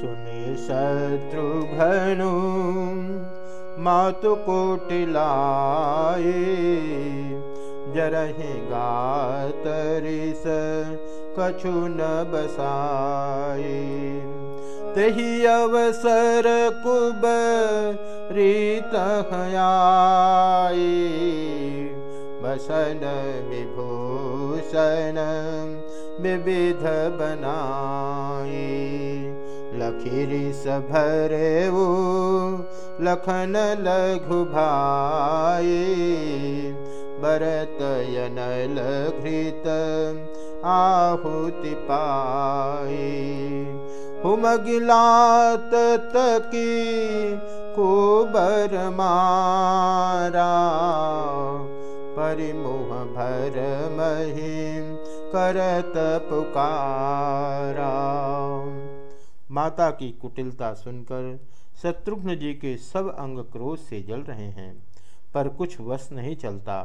सुनि शत्रुघ्नु मातु कोटिलाए जरहि गातरिस, कछु न बसाए तही अवसर कुब रीत बसन विभूषण विविध बनाए लखीरी सभरे वो लखन लघु भाई भरत यनल घृत आहुति पाए हुम गिलात तकी कुबर मारा परिमुह भर महिम करत पुकारा माता की कुटिलता सुनकर शत्रुघ्न जी के सब अंग क्रोध से जल रहे हैं, पर कुछ वश नहीं चलता।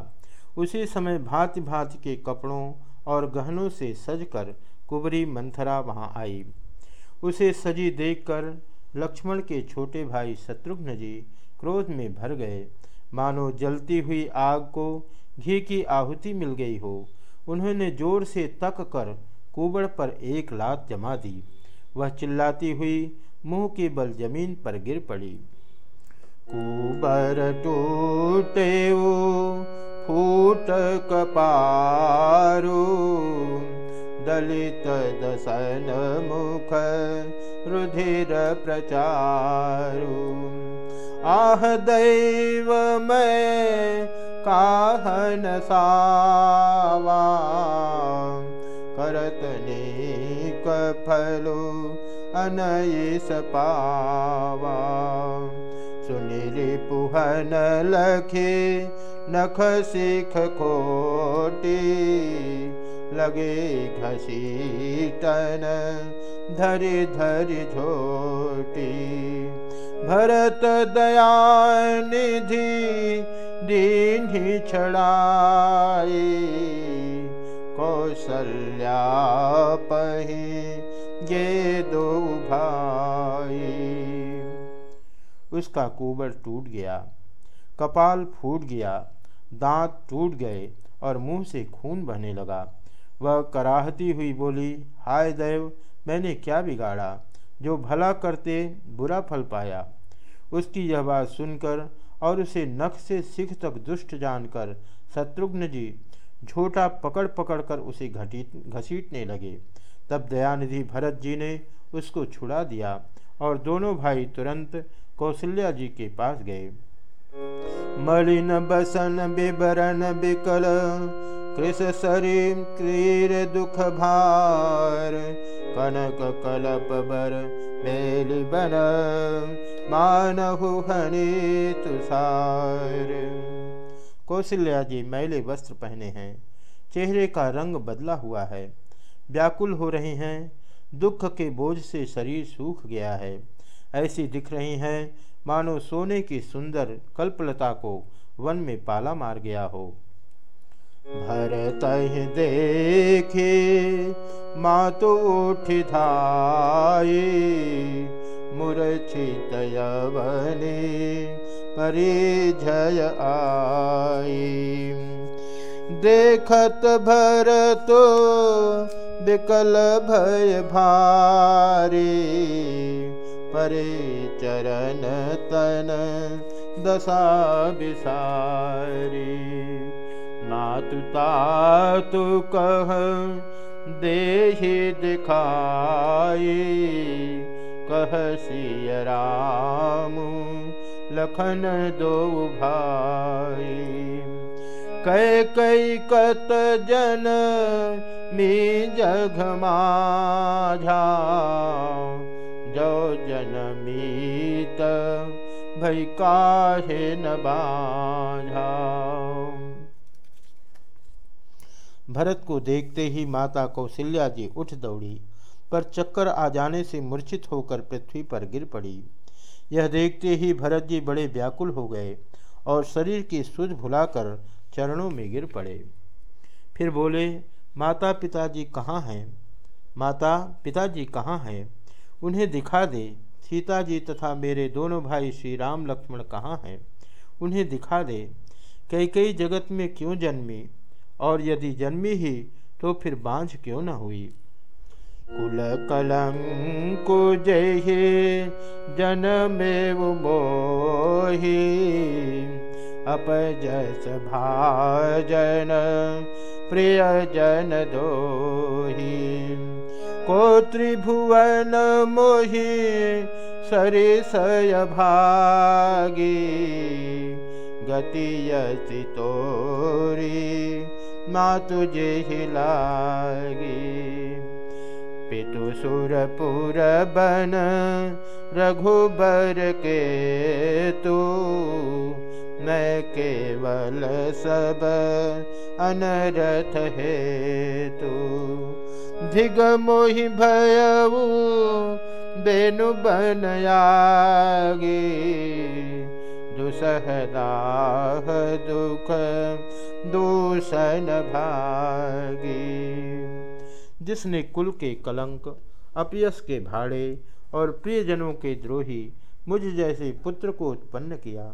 उसी समय भांति भांति के कपड़ों और गहनों से सजकर कुबरी मंथरा वहाँ आई। उसे सजी देखकर लक्ष्मण के छोटे भाई शत्रुघ्न जी क्रोध में भर गए। मानो जलती हुई आग को घी की आहुति मिल गई हो, उन्होंने ज़ोर से तक कर कुबड़ पर एक लात जमा दी। वह चिल्लाती हुई मुँह के बल ज़मीन पर गिर पड़ी। कुबर टूटे वो, फूट कपारू। दलित दसन मुख रुधिर प्रचारु। आह दैव मैं, काहन सावा। फलो अनयस पावा। सुनिरि पुहन लखे नख सिख खोटी लगे घसीटन धरि धरि झोटी। भरत दया निधि दीन्ही छड़ाई कौशल्या पही गे दो भाई। उसका कुबर टूट गया, कपाल फूट गया, दांत टूट गए और मुँह से खून बहने लगा। वह कराहती हुई बोली, हाय देव, मैंने क्या बिगाड़ा? जो भला करते, बुरा फल पाया। उसकी यह बात सुनकर और उसे नख से सिख तक दुष्ट जानकर शत्रुघ्न जी झोटा पकड़ पकड़ कर उसे घटी घसीटने लगे। तब दयानिधि भरत जी ने उसको छुड़ा दिया और दोनों भाई तुरंत कौशल्या जी के पास गए। मलिन बसन विवरण विकल कृष शरीर क्रीर दुख भार, कनक कलप बर मेल बन, मानहु हनि तुषार। कौशल्या जी मैले वस्त्र पहने हैं। चेहरे का रंग बदला हुआ है। व्याकुल हो रहे हैं। दुख के बोझ से शरीर सूख गया है। ऐसी दिख रही हैं। मानो सोने की सुंदर कल्पलता को वन में पाला मार गया हो। भरत देखे, मातो उठ धाये, मूर्छित यवने परिझय आई देखत भरतो विकल भय भारी। परे चरण तन दशा बिसारी नातु तातु कह देहि दिखाई। कह सिय राम लखन दो भाई। कै कई कत जन मी जग माझा। जो जनमीत भई काहे न बाझा। भरत को देखते ही माता कौशल्या जी उठ दौड़ी, पर चक्कर आ जाने से मूर्छित होकर पृथ्वी पर गिर पड़ी। यह देखते ही भरत जी बड़े व्याकुल हो गए और शरीर की सुध भुलाकर चरणों में गिर पड़े। फिर बोले, माता पिताजी कहाँ हैं? माता पिताजी कहाँ हैं? उन्हें दिखा दे, सीता जी तथा मेरे दोनों भाई श्री राम लक्ष्मण कहाँ हैं? उन्हें दिखा दे कई कई जगत में क्यों जन्मी? और यदि जन्मी ही तो फिर बांझ क्यों न हुई? कुल कलंकु जय जनमेव मोही अपजस भाजन प्रियजन दोही। को त्रिभुवन मोहि सरिसय भागी गतियसि तोरी पितु सुरपुर बन रघुबर के तू सब अनरथ है तू धिग मोहि भयऊ बेनु बनयागी। दुसहदाह दुख दूषण भागी जिसने कुल के कलंक, अपयस के भाड़े और प्रियजनों के द्रोही मुझ जैसे पुत्र को उत्पन्न किया।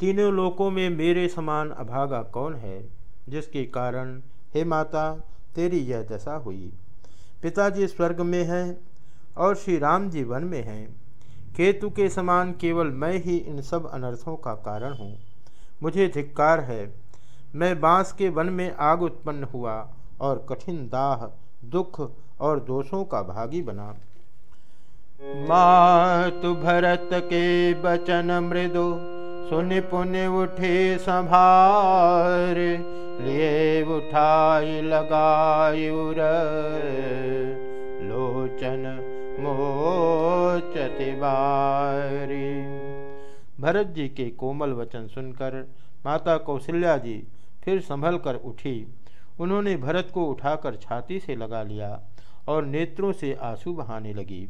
तीनों लोकों में मेरे समान अभागा कौन है, जिसके कारण, हे माता, तेरी यह दशा हुई। पिताजी स्वर्ग में हैं और श्री राम जी वन में हैं। केतु के समान केवल मैं ही इन सब अनर्थों का कारण हूँ। मुझे धिक्कार है। मैं बाँस के वन में आग उत्पन्न हुआ और कठिन दाह, दुख और दोषों का भागी बना। मातु भरत के बचन मृदु, सुन पुण्य उठे संभार लिए उठाई लगायुर लोचन मोचति बारी। भरत जी के कोमल वचन सुनकर माता कौशल्या जी फिर संभल कर उठी। उन्होंने भरत को उठाकर छाती से लगा लिया और नेत्रों से आँसू बहाने लगी।